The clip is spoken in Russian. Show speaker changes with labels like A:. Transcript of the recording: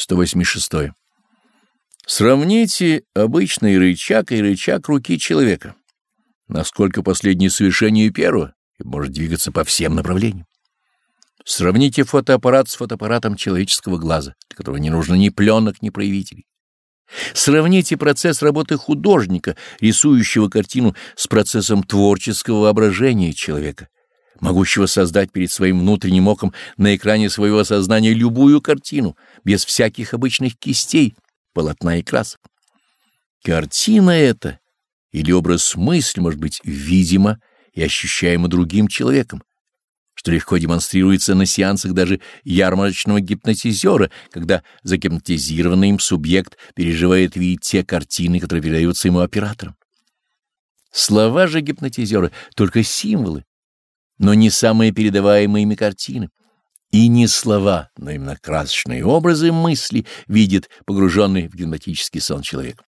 A: 186. Сравните обычный рычаг и рычаг руки человека. Насколько последнее совершение первого и может двигаться по всем направлениям. Сравните фотоаппарат с фотоаппаратом человеческого глаза, для которого не нужно ни пленок, ни проявителей. Сравните процесс работы художника, рисующего картину, с процессом творческого воображения человека, могущего создать перед своим внутренним оком на экране своего сознания любую картину, без всяких обычных кистей, полотна и красок. Картина эта или образ мысли может быть видимо и ощущаемо другим человеком, что легко демонстрируется на сеансах даже ярмарочного гипнотизера, когда загипнотизированный им субъект переживает видеть те картины, которые передаются ему оператором. Слова же гипнотизера — только символы, но не самые передаваемые ими картины. И не слова, но именно красочные образы мысли видит погруженный в гипнотический сон человек.